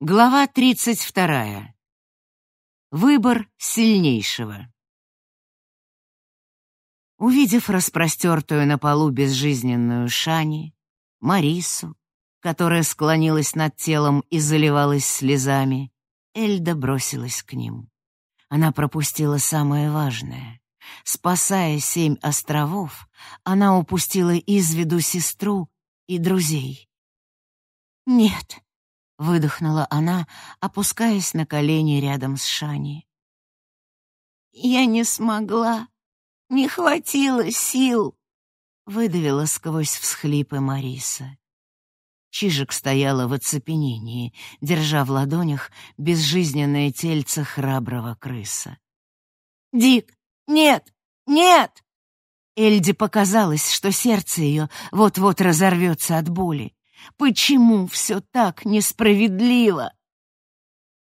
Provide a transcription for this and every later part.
Глава 32. Выбор сильнейшего. Увидев распростертую на полу безжизненную Шани, Марису, которая склонилась над телом и заливалась слезами, Эльда бросилась к ним. Она пропустила самое важное. Спасая семь островов, она упустила из виду сестру и друзей. «Нет», — выдохнула она, опускаясь на колени рядом с Шани. «Я не смогла, не хватило сил», — выдавила сквозь всхлипы Мариса. Чижик стояла в оцепенении, держа в ладонях безжизненное тельце храброго крыса. «Дик, нет, нет!» Эльде показалось, что сердце ее вот-вот разорвется от боли. Почему все так несправедливо?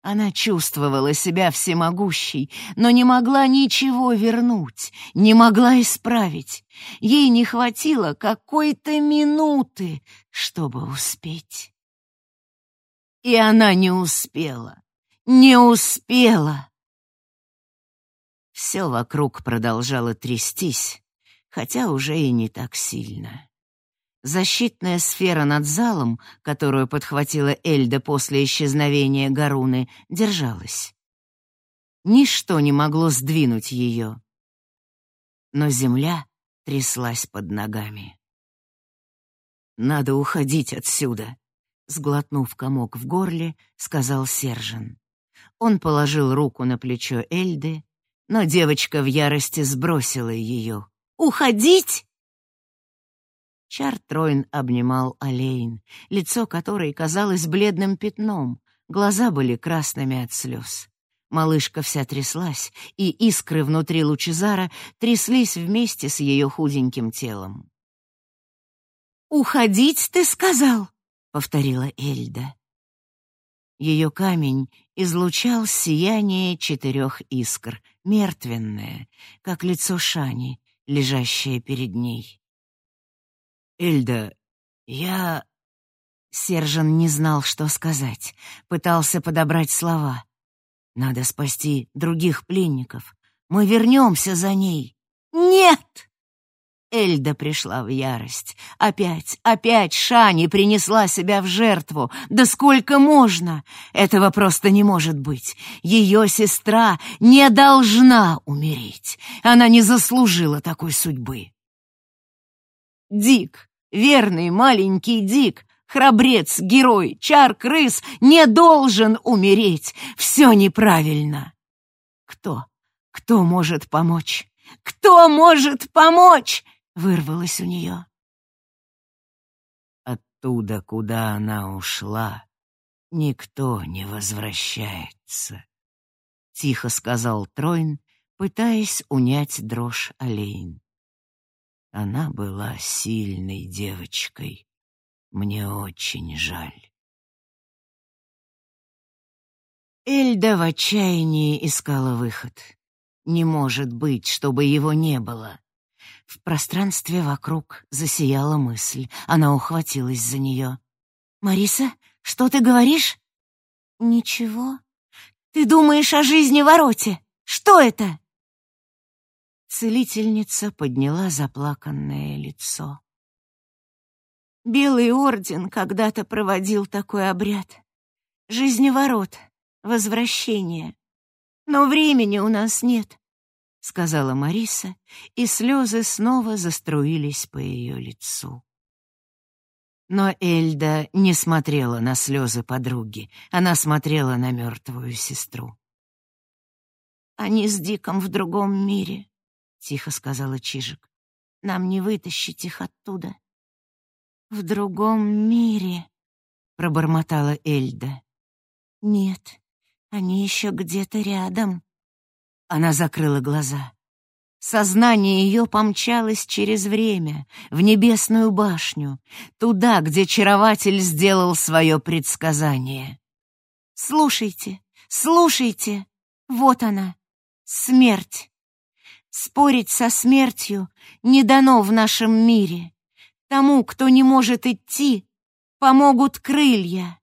Она чувствовала себя всемогущей, но не могла ничего вернуть, не могла исправить. Ей не хватило какой-то минуты, чтобы успеть. И она не успела, не успела. Все вокруг продолжало трястись, хотя уже и не так сильно. Защитная сфера над залом, которую подхватила Эльда после исчезновения Гаруны, держалась. Ничто не могло сдвинуть ее. Но земля тряслась под ногами. «Надо уходить отсюда», — сглотнув комок в горле, сказал Сержин. Он положил руку на плечо Эльды, но девочка в ярости сбросила ее. «Уходить?» Чартройн обнимал Олейн, лицо которой казалось бледным пятном, глаза были красными от слез. Малышка вся тряслась, и искры внутри Лучезара тряслись вместе с ее худеньким телом. «Уходить, ты сказал?» — повторила Эльда. Ее камень излучал сияние четырех искр, мертвенное, как лицо Шани, лежащее перед ней. «Эльда, я...» Сержан не знал, что сказать, пытался подобрать слова. «Надо спасти других пленников. Мы вернемся за ней». «Нет!» Эльда пришла в ярость. Опять, опять Шани принесла себя в жертву. Да сколько можно? Этого просто не может быть. Ее сестра не должна умереть. Она не заслужила такой судьбы. Дик, верный маленький Дик, храбрец, герой, чар-крыс, не должен умереть. Все неправильно. Кто? Кто может помочь? Кто может помочь? Вырвалось у нее. Оттуда, куда она ушла, никто не возвращается, — тихо сказал Тройн, пытаясь унять дрожь Олейн. Она была сильной девочкой. Мне очень жаль. Эльда в отчаянии искала выход. Не может быть, чтобы его не было. В пространстве вокруг засияла мысль. Она ухватилась за нее. «Мариса, что ты говоришь?» «Ничего. Ты думаешь о жизни вороте? Что это?» Целительница подняла заплаканное лицо. Белый орден когда-то проводил такой обряд. Жизневорот, возвращение. Но времени у нас нет, — сказала Мариса, и слезы снова заструились по ее лицу. Но Эльда не смотрела на слезы подруги, она смотрела на мертвую сестру. Они с Диком в другом мире, тихо сказала Чижик. Нам не вытащить их оттуда. В другом мире, пробормотала Эльда. Нет, они еще где-то рядом. Она закрыла глаза. Сознание ее помчалось через время, в небесную башню, туда, где чарователь сделал свое предсказание. «Слушайте, слушайте! Вот она, смерть!» Спорить со смертью не дано в нашем мире. Тому, кто не может идти, помогут крылья.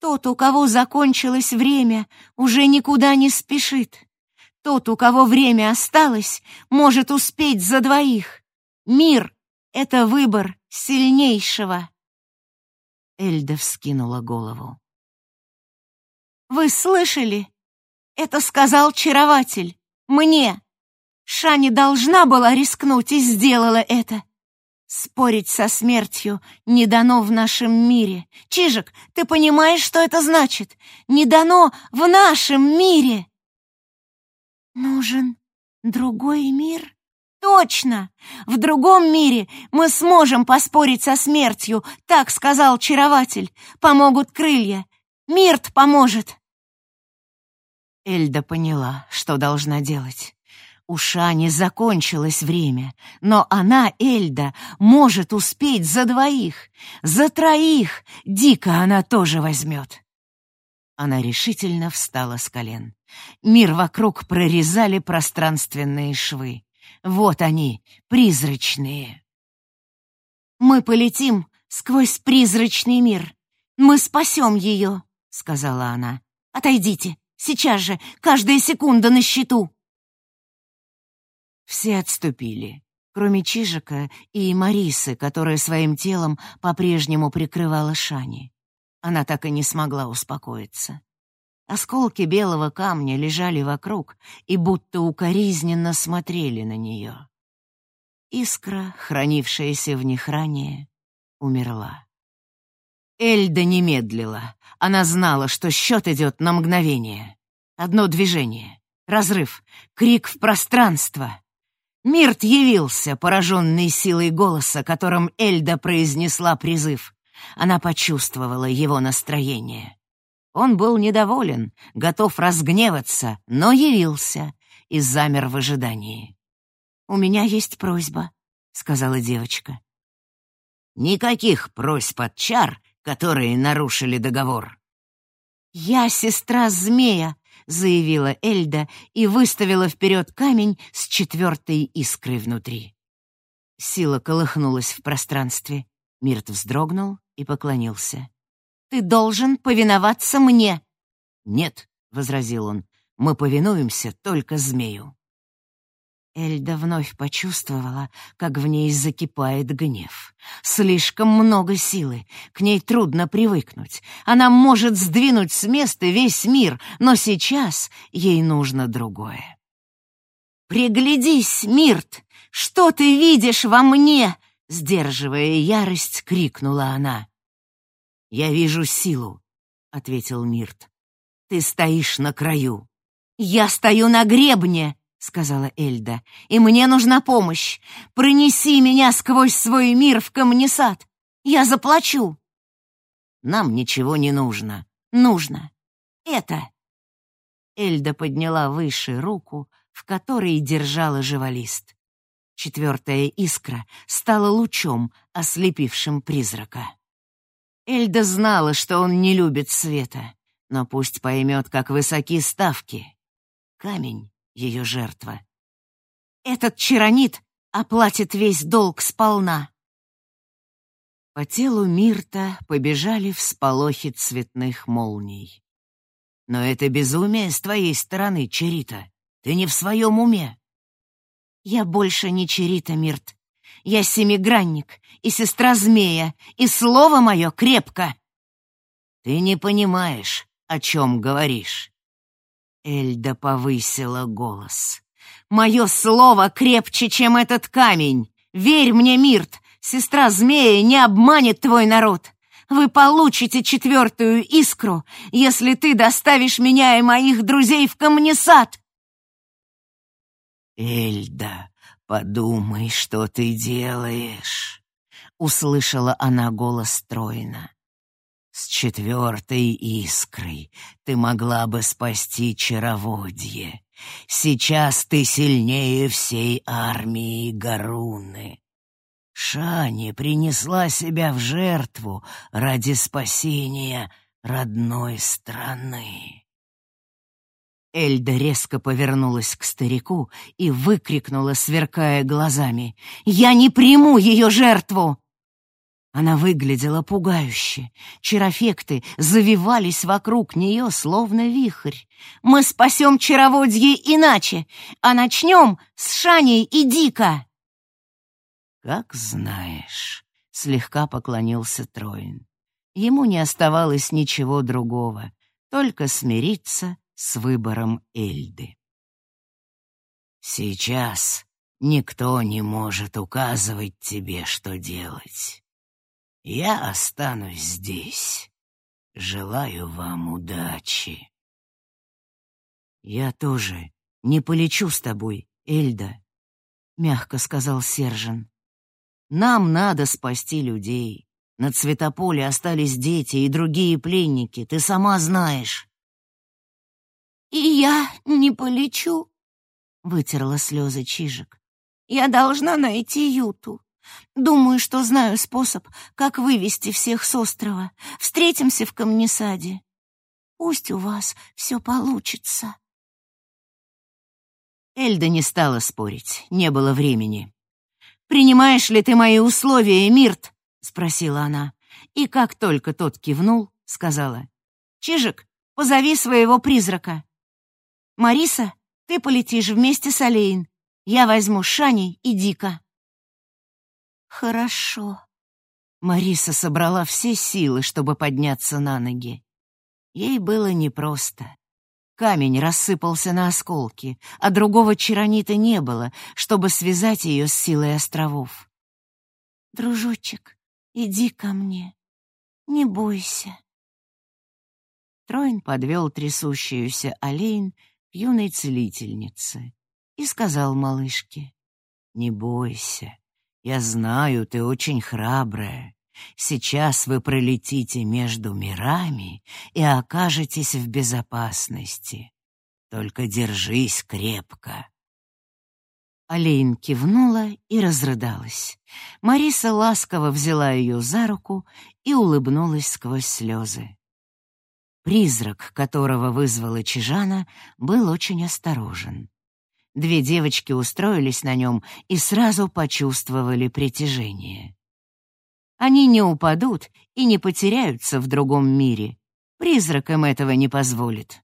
Тот, у кого закончилось время, уже никуда не спешит. Тот, у кого время осталось, может успеть за двоих. Мир — это выбор сильнейшего. Эльда вскинула голову. «Вы слышали? Это сказал чарователь. Мне. Шани должна была рискнуть и сделала это. Спорить со смертью не дано в нашем мире. Чижик, ты понимаешь, что это значит? Не дано в нашем мире. Нужен другой мир? Точно! В другом мире мы сможем поспорить со смертью, так сказал чарователь. Помогут крылья. Мирт поможет. Эльда поняла, что должна делать. У Шани закончилось время, но она, Эльда, может успеть за двоих, за троих. Дико она тоже возьмет. Она решительно встала с колен. Мир вокруг прорезали пространственные швы. Вот они, призрачные. «Мы полетим сквозь призрачный мир. Мы спасем ее», — сказала она. «Отойдите, сейчас же, каждая секунда на счету». Все отступили, кроме Чижика и Марисы, которая своим телом по-прежнему прикрывала Шани. Она так и не смогла успокоиться. Осколки белого камня лежали вокруг и будто укоризненно смотрели на нее. Искра, хранившаяся в них ранее, умерла. Эльда не медлила. Она знала, что счет идет на мгновение. Одно движение, разрыв, крик в пространство. Мирт явился, пораженный силой голоса, которым Эльда произнесла призыв. Она почувствовала его настроение. Он был недоволен, готов разгневаться, но явился и замер в ожидании. «У меня есть просьба», — сказала девочка. «Никаких просьб от чар, которые нарушили договор». «Я сестра змея», — заявила Эльда и выставила вперед камень с четвертой искрой внутри. Сила колыхнулась в пространстве. Мирт вздрогнул и поклонился. «Ты должен повиноваться мне!» «Нет», — возразил он, — «мы повинуемся только змею». Эльда вновь почувствовала, как в ней закипает гнев. Слишком много силы, к ней трудно привыкнуть. Она может сдвинуть с места весь мир, но сейчас ей нужно другое. «Приглядись, Мирт! Что ты видишь во мне?» Сдерживая ярость, крикнула она. «Я вижу силу», — ответил Мирт. «Ты стоишь на краю». «Я стою на гребне», — сказала Эльда, — «и мне нужна помощь. Пронеси меня сквозь свой мир в камнесад. Я заплачу». «Нам ничего не нужно». «Нужно. Это». Эльда подняла выше руку, в которой держала живолист. Четвертая искра стала лучом, ослепившим призрака. Эльда знала, что он не любит света, но пусть поймет, как высоки ставки. Камень ее жертва. Этот чаронит оплатит весь долг сполна. По телу Мирта побежали всполохи цветных молний. Но это безумие с твоей стороны, Черита. Ты не в своем уме. Я больше не Черита, Мирт. Я семигранник и сестра змея, и слово мое крепко. Ты не понимаешь, о чем говоришь. Эльда повысила голос. «Мое слово крепче, чем этот камень! Верь мне, Мирт, сестра змея не обманет твой народ! Вы получите четвертую искру, если ты доставишь меня и моих друзей в камнесад!» «Эльда, подумай, что ты делаешь!» — услышала она голос Троина. С четвертой искрой ты могла бы спасти чароводье. Сейчас ты сильнее всей армии Гаруны. Шани принесла себя в жертву ради спасения родной страны. Эльда резко повернулась к старику и выкрикнула, сверкая глазами, «Я не приму ее жертву!» Она выглядела пугающе. Чарофекты завивались вокруг нее, словно вихрь. «Мы спасем чароводье иначе, а начнем с Шаней и Дика!» «Как знаешь», — слегка поклонился Троин. Ему не оставалось ничего другого, только смириться с выбором Эльды. «Сейчас никто не может указывать тебе, что делать. Я останусь здесь. Желаю вам удачи. Я тоже не полечу с тобой, Эльда, мягко сказал Сержан. Нам надо спасти людей. На Цветополе остались дети и другие пленники, ты сама знаешь. И я не полечу, вытерла слезы Чижик. Я должна найти Юту. Думаю, что знаю способ, как вывести всех с острова. Встретимся в камнесаде. Пусть у вас все получится. Эльда не стала спорить, не было времени. «Принимаешь ли ты мои условия, Мирт?» — спросила она. И как только тот кивнул, сказала. «Чижик, позови своего призрака. Мариса, ты полетишь вместе с Алейн. Я возьму Шани и Дика». «Хорошо». Мариса собрала все силы, чтобы подняться на ноги. Ей было непросто. Камень рассыпался на осколки, а другого чаронита не было, чтобы связать ее с силой островов. «Дружочек, иди ко мне. Не бойся». Троин подвел трясущуюся Олейн к юной целительнице и сказал малышке, «Не бойся, я знаю, ты очень храбрая. Сейчас вы пролетите между мирами и окажетесь в безопасности. Только держись крепко. Алейн кивнула и разрыдалась. Мариса ласково взяла ее за руку и улыбнулась сквозь слезы. Призрак, которого вызвала Чижана, был очень осторожен. Две девочки устроились на нем и сразу почувствовали притяжение. Они не упадут и не потеряются в другом мире. Призрак им этого не позволит.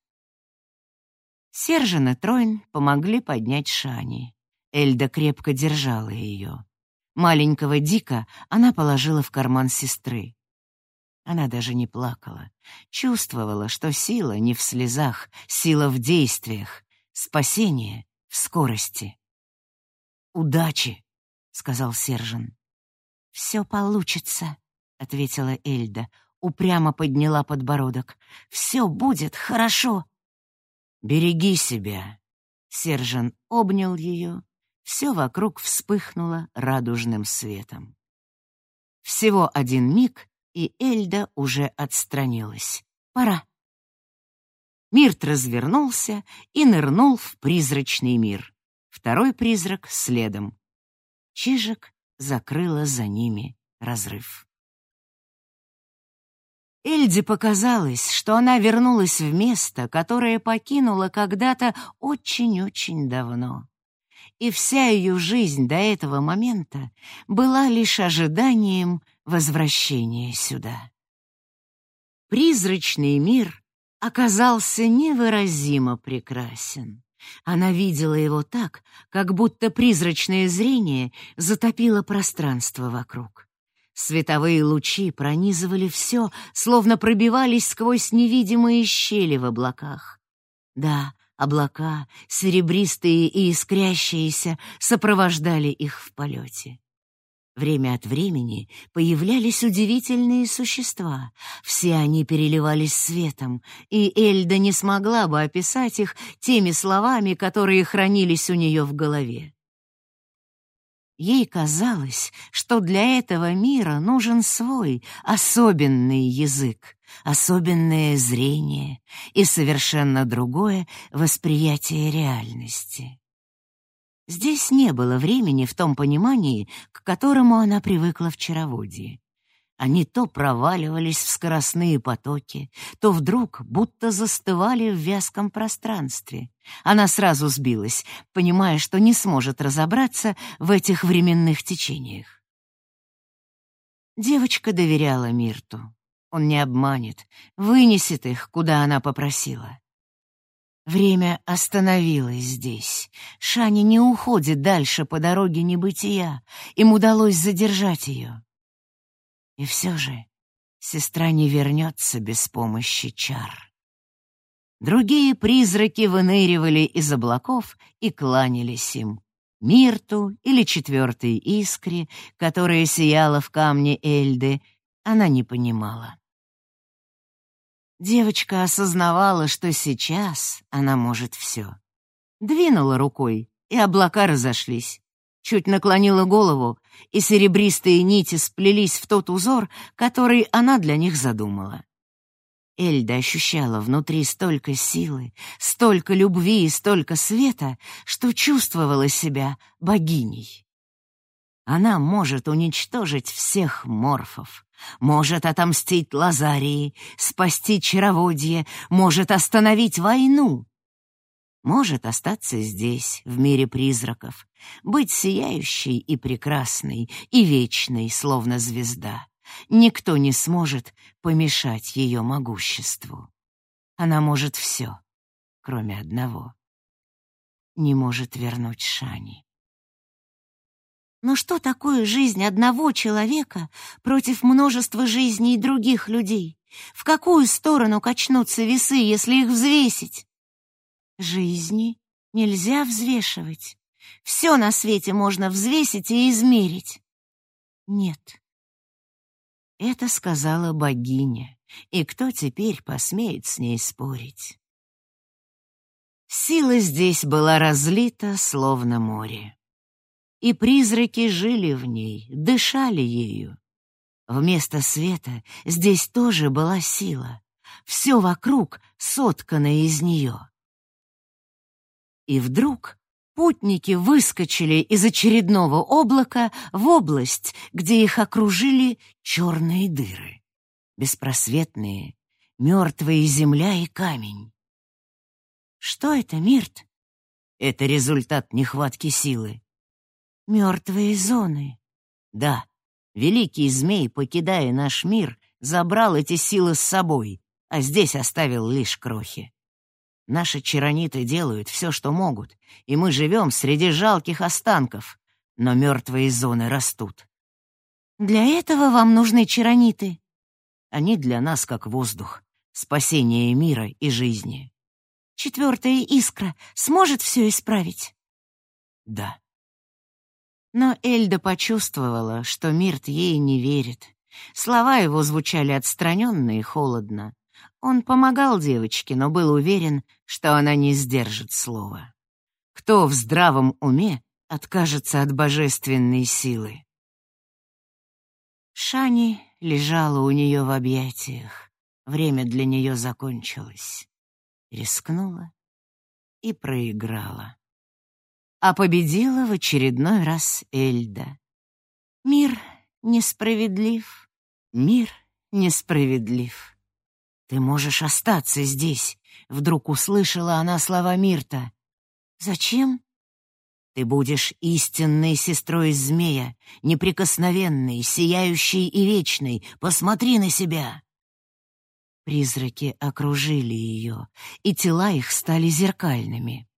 Сержан и Тройн помогли поднять Шани. Эльда крепко держала ее. Маленького Дика она положила в карман сестры. Она даже не плакала. Чувствовала, что сила не в слезах, сила в действиях. Спасение в скорости. «Удачи!» — сказал Сержан. «Все получится», — ответила Эльда, упрямо подняла подбородок. «Все будет хорошо». «Береги себя!» Сержан обнял ее. Все вокруг вспыхнуло радужным светом. Всего один миг, и Эльда уже отстранилась. «Пора». Мирт развернулся и нырнул в призрачный мир. Второй призрак следом. Чижик закрыла за ними разрыв. Эльде показалось, что она вернулась в место, которое покинула когда-то очень-очень давно. И вся ее жизнь до этого момента была лишь ожиданием возвращения сюда. Призрачный мир оказался невыразимо прекрасен. Она видела его так, как будто призрачное зрение затопило пространство вокруг. Световые лучи пронизывали все, словно пробивались сквозь невидимые щели в облаках. Да, облака, серебристые и искрящиеся, сопровождали их в полете. Время от времени появлялись удивительные существа. Все они переливались светом, и Эльда не смогла бы описать их теми словами, которые хранились у нее в голове. Ей казалось, что для этого мира нужен свой особенный язык, особенное зрение и совершенно другое восприятие реальности. Здесь не было времени в том понимании, к которому она привыкла в Чароводии. Они то проваливались в скоростные потоки, то вдруг будто застывали в вязком пространстве. Она сразу сбилась, понимая, что не сможет разобраться в этих временных течениях. Девочка доверяла Мирту. Он не обманет, вынесет их, куда она попросила. Время остановилось здесь. Шани не уходит дальше по дороге небытия. Им удалось задержать ее. И все же сестра не вернется без помощи чар. Другие призраки выныривали из облаков и кланялись им. Мирту или четвертой искре, которая сияла в камне Эльды, она не понимала. Девочка осознавала, что сейчас она может все. Двинула рукой, и облака разошлись. Чуть наклонила голову, и серебристые нити сплелись в тот узор, который она для них задумала. Эльда ощущала внутри столько силы, столько любви и столько света, что чувствовала себя богиней. Она может уничтожить всех морфов, может отомстить Лазарии, спасти чароводье, может остановить войну. Может остаться здесь, в мире призраков, быть сияющей и прекрасной, и вечной, словно звезда. Никто не сможет помешать ее могуществу. Она может все, кроме одного. Не может вернуть Шани. Но что такое жизнь одного человека против множества жизней других людей? В какую сторону качнутся весы, если их взвесить? Жизни нельзя взвешивать. Все на свете можно взвесить и измерить. Нет. Это сказала богиня, и кто теперь посмеет с ней спорить? Сила здесь была разлита, словно море и призраки жили в ней, дышали ею. Вместо света здесь тоже была сила, все вокруг соткано из нее. И вдруг путники выскочили из очередного облака в область, где их окружили черные дыры, беспросветные, мертвые земля и камень. Что это, Мирт? Это результат нехватки силы. Мертвые зоны. Да, великий змей, покидая наш мир, забрал эти силы с собой, а здесь оставил лишь крохи. Наши чарониты делают все, что могут, и мы живем среди жалких останков, но мертвые зоны растут. Для этого вам нужны чарониты. Они для нас как воздух, спасение мира и жизни. Четвертая искра сможет все исправить? Да. Но Эльда почувствовала, что Мирт ей не верит. Слова его звучали отстраненно и холодно. Он помогал девочке, но был уверен, что она не сдержит слова. Кто в здравом уме откажется от божественной силы? Шани лежала у нее в объятиях. Время для нее закончилось. Рискнула и проиграла а победила в очередной раз Эльда. Мир несправедлив, мир несправедлив. Ты можешь остаться здесь, вдруг услышала она слова Мирта. Зачем? Ты будешь истинной сестрой змея, неприкосновенной, сияющей и вечной. Посмотри на себя. Призраки окружили ее, и тела их стали зеркальными.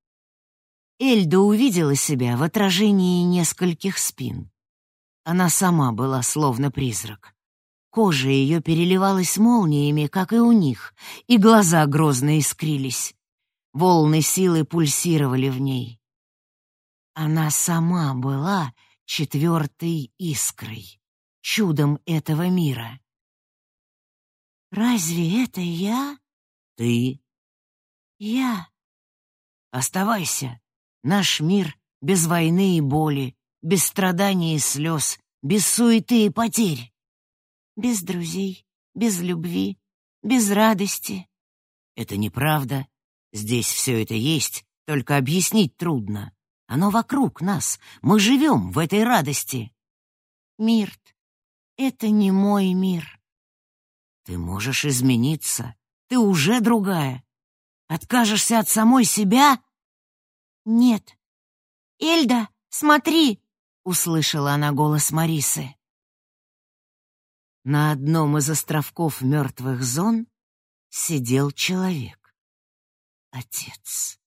Эльда увидела себя в отражении нескольких спин. Она сама была словно призрак. Кожа ее переливалась молниями, как и у них, и глаза грозно искрились. Волны силы пульсировали в ней. Она сама была четвертой искрой, чудом этого мира. «Разве это я?» «Ты?» «Я». «Оставайся», Наш мир без войны и боли, без страданий и слез, без суеты и потерь. Без друзей, без любви, без радости. Это неправда. Здесь все это есть, только объяснить трудно. Оно вокруг нас, мы живем в этой радости. Мирт, это не мой мир. Ты можешь измениться, ты уже другая. Откажешься от самой себя — «Нет». «Эльда, смотри!» — услышала она голос Марисы. На одном из островков мертвых зон сидел человек. Отец.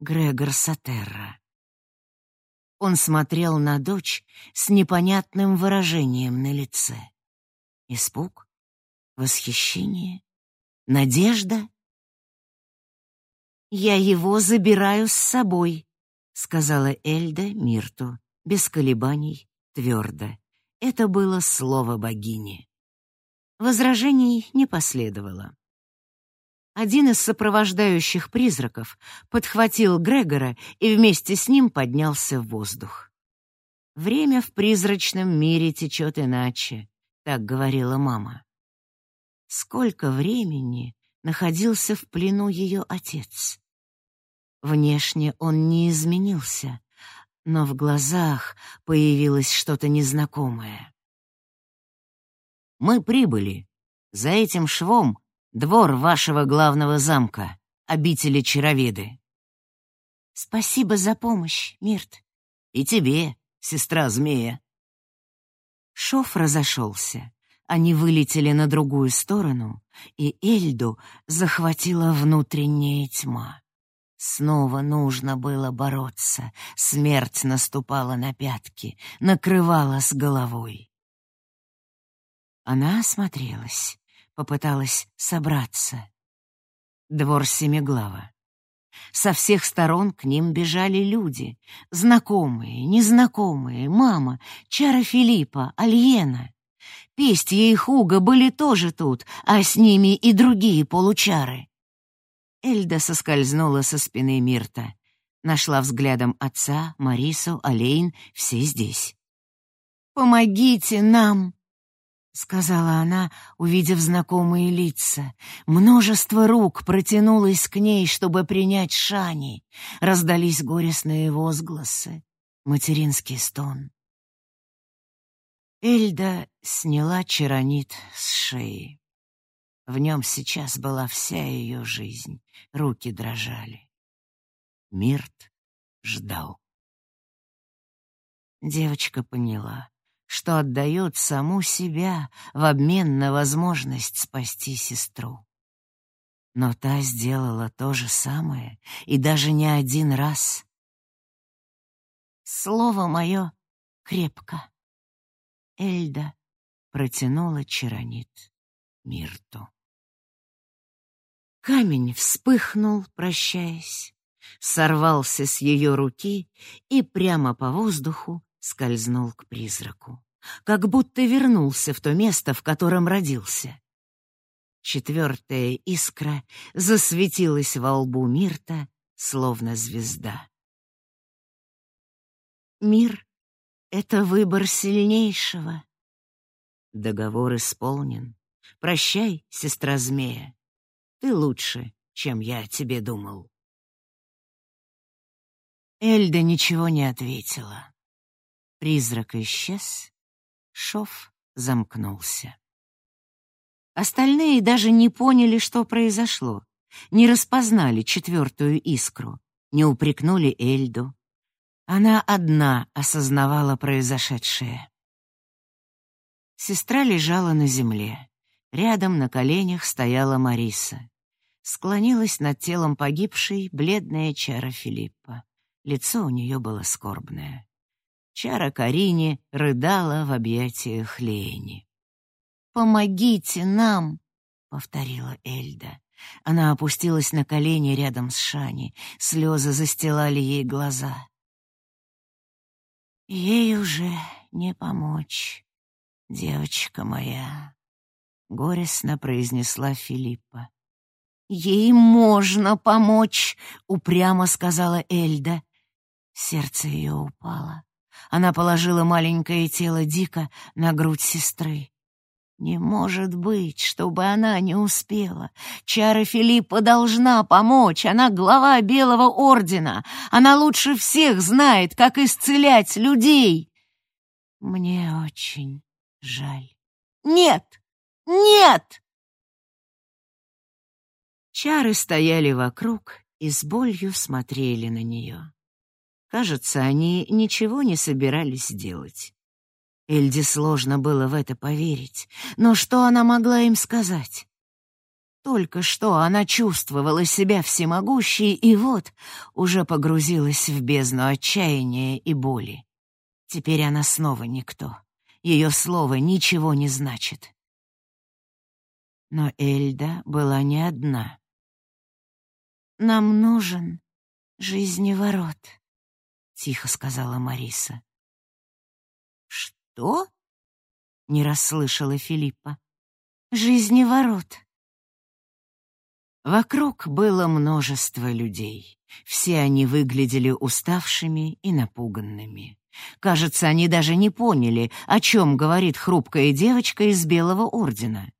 Грегор Сатерра. Он смотрел на дочь с непонятным выражением на лице. Испуг? Восхищение? Надежда? «Я его забираю с собой», — сказала Эльда Мирту, без колебаний, твердо. Это было слово богини. Возражений не последовало. Один из сопровождающих призраков подхватил Грегора и вместе с ним поднялся в воздух. «Время в призрачном мире течет иначе», — так говорила мама. Сколько времени находился в плену ее отец? Внешне он не изменился, но в глазах появилось что-то незнакомое. «Мы прибыли. За этим швом двор вашего главного замка, обители Чароведы». «Спасибо за помощь, Мирт». «И тебе, сестра змея». Шов разошелся. Они вылетели на другую сторону, и Эльду захватила внутренняя тьма. Снова нужно было бороться. Смерть наступала на пятки, накрывала с головой. Она осмотрелась, попыталась собраться. Двор Семиглава. Со всех сторон к ним бежали люди. Знакомые, незнакомые, мама, Чара Филиппа, Альена. Пестья и Хуга были тоже тут, а с ними и другие получары. Эльда соскользнула со спины Мирта. Нашла взглядом отца, Марису, Олейн, все здесь. «Помогите нам!» — сказала она, увидев знакомые лица. Множество рук протянулось к ней, чтобы принять Шани. Раздались горестные возгласы, материнский стон. Эльда сняла чаронит с шеи. В нем сейчас была вся ее жизнь. Руки дрожали. Мирт ждал. Девочка поняла, что отдает саму себя в обмен на возможность спасти сестру. Но та сделала то же самое, и даже не один раз. Слово мое крепко. Эльда протянула чаронит Мирту. Камень вспыхнул, прощаясь, сорвался с ее руки и прямо по воздуху скользнул к призраку, как будто вернулся в то место, в котором родился. Четвертая искра засветилась во лбу Мирта, словно звезда. Мир — это выбор сильнейшего. Договор исполнен. Прощай, сестра змея. Ты лучше, чем я о тебе думал. Эльда ничего не ответила. Призрак исчез, шов замкнулся. Остальные даже не поняли, что произошло, не распознали четвертую искру, не упрекнули Эльду. Она одна осознавала произошедшее. Сестра лежала на земле. Рядом на коленях стояла Мариса. Склонилась над телом погибшей бледная Чара Филиппа. Лицо у нее было скорбное. Чара Карине рыдала в объятиях Лени. «Помогите нам!» — повторила Эльда. Она опустилась на колени рядом с Шани. Слезы застилали ей глаза. «Ей уже не помочь, девочка моя», — горестно произнесла Филиппа. «Ей можно помочь», — упрямо сказала Эльда. Сердце ее упало. Она положила маленькое тело Дика на грудь сестры. Не может быть, чтобы она не успела. Чара Филиппа должна помочь. Она глава Белого Ордена. Она лучше всех знает, как исцелять людей. Мне очень жаль. Нет! Нет!» Чары стояли вокруг и с болью смотрели на нее. Кажется, они ничего не собирались делать. Эльде сложно было в это поверить, но что она могла им сказать? Только что она чувствовала себя всемогущей, и вот уже погрузилась в бездну отчаяния и боли. Теперь она снова никто. Ее слово ничего не значит. Но Эльда была не одна. «Нам нужен жизневорот», — тихо сказала Мариса. «Что?» — не расслышала Филиппа. «Жизневорот». Вокруг было множество людей. Все они выглядели уставшими и напуганными. Кажется, они даже не поняли, о чем говорит хрупкая девочка из Белого Ордена.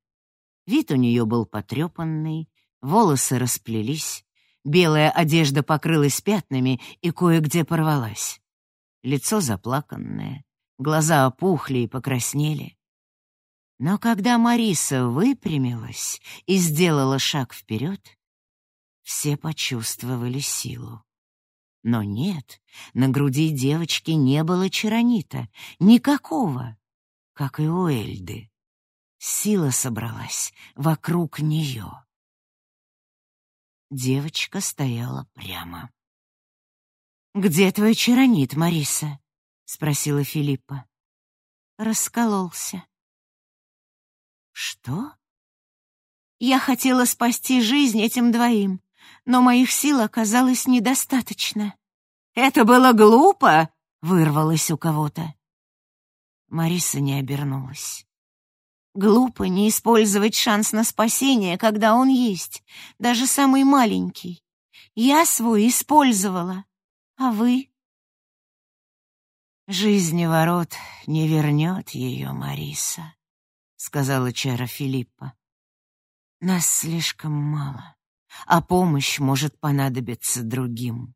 Вид у нее был потрепанный, волосы расплелись, белая одежда покрылась пятнами и кое-где порвалась. Лицо заплаканное, глаза опухли и покраснели. Но когда Мариса выпрямилась и сделала шаг вперед, все почувствовали силу. Но нет, на груди девочки не было чаронита, никакого, как и у Эльды. Сила собралась вокруг нее. Девочка стояла прямо. «Где твой чаронит, Мариса?» — спросила Филиппа. Раскололся. Что? Я хотела спасти жизнь этим двоим, но моих сил оказалось недостаточно. Это было глупо, вырвалось у кого-то. Мариса не обернулась. Глупо не использовать шанс на спасение, когда он есть, даже самый маленький. Я свой использовала, а вы? «Жизнь ворот не вернет ее, Мариса», — сказала Чара Филиппа. «Нас слишком мало, а помощь может понадобиться другим».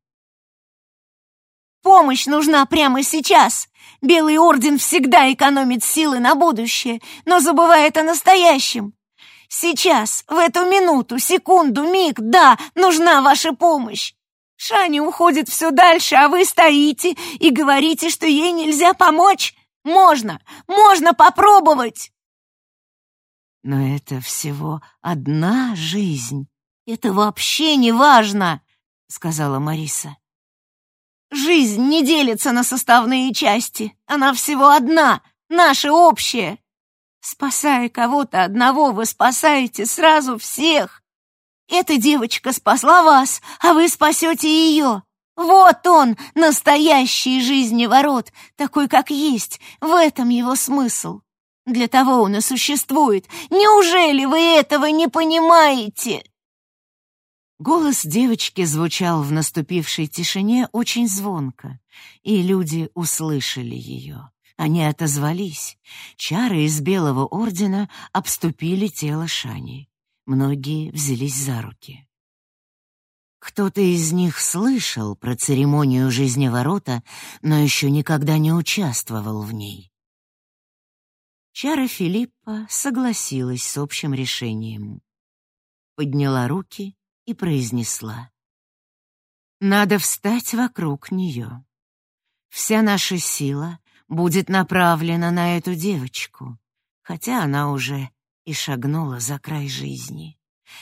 «Помощь нужна прямо сейчас! Белый Орден всегда экономит силы на будущее, но забывает о настоящем. Сейчас, в эту минуту, секунду, миг, да, нужна ваша помощь. Шаня уходит все дальше, а вы стоите и говорите, что ей нельзя помочь. Можно, можно попробовать. Но это всего одна жизнь. Это вообще не важно, сказала Мариса. Жизнь не делится на составные части. Она всего одна, наша общая. Спасая кого-то одного, вы спасаете сразу всех. Эта девочка спасла вас, а вы спасете ее. Вот он, настоящий жизневорот, такой, как есть. В этом его смысл. Для того он и существует. Неужели вы этого не понимаете?» Голос девочки звучал в наступившей тишине очень звонко, и люди услышали ее. Они отозвались. Чары из Белого Ордена обступили тело Шани. Многие взялись за руки. Кто-то из них слышал про церемонию жизневорота, но еще никогда не участвовал в ней. Чара Филиппа согласилась с общим решением. Подняла руки и произнесла. «Надо встать вокруг нее. Вся наша сила будет направлена на эту девочку, хотя она уже и шагнула за край жизни.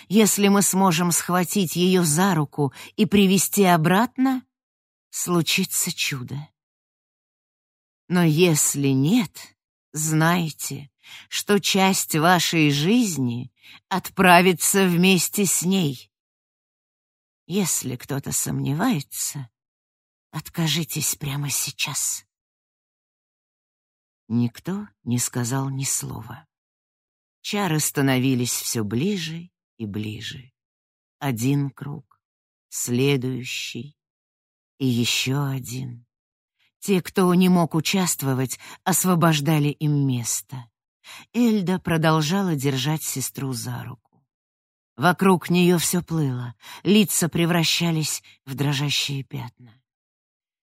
Если мы сможем схватить ее за руку и привести обратно, случится чудо. Но если нет, знайте, что часть вашей жизни отправится вместе с ней. Если кто-то сомневается, откажитесь прямо сейчас. Никто не сказал ни слова. Чары становились все ближе и ближе. Один круг, следующий и еще один. Те, кто не мог участвовать, освобождали им место. Эльда продолжала держать сестру за руку. Вокруг нее все плыло, лица превращались в дрожащие пятна.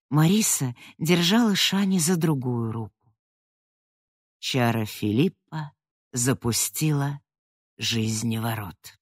Мариса держала Шани за другую руку. Чара Филиппа запустила жизневорот.